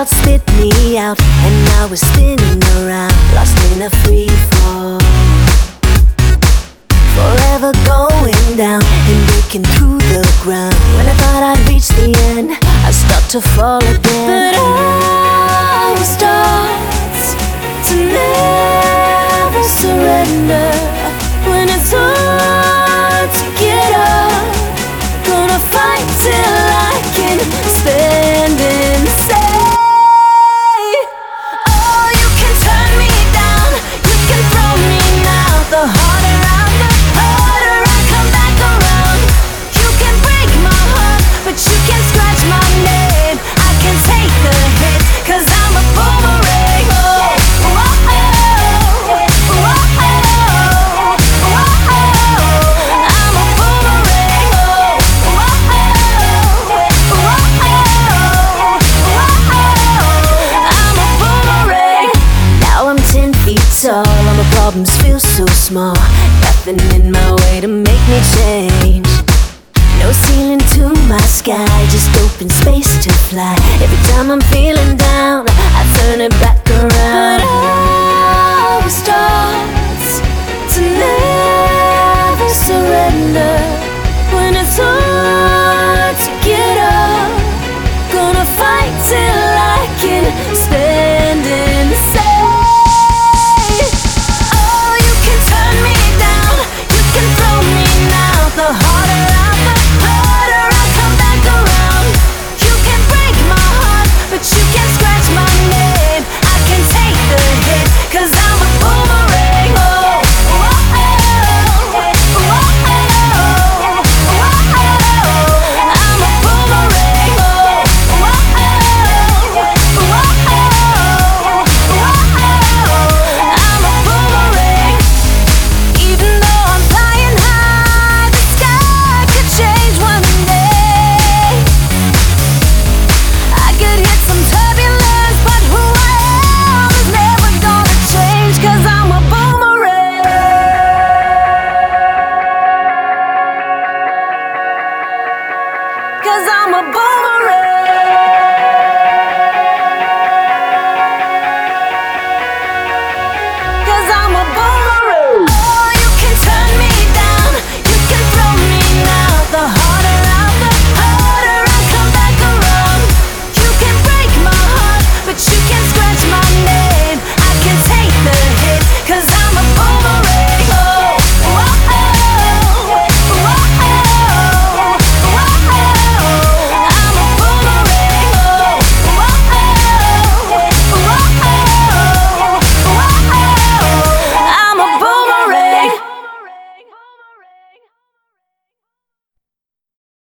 out, and I was spinning around, lost in a free fall. Forever going down and breaking through the ground. When I thought I'd reach the end, I start to fall again. But was taught to never surrender problems feel so small. Nothing in my way to make me change. No ceiling to my sky, just open space to fly. Every time I'm feeling down, I turn it back around. Mention my name, I can take the hit, cause I'm a boomer.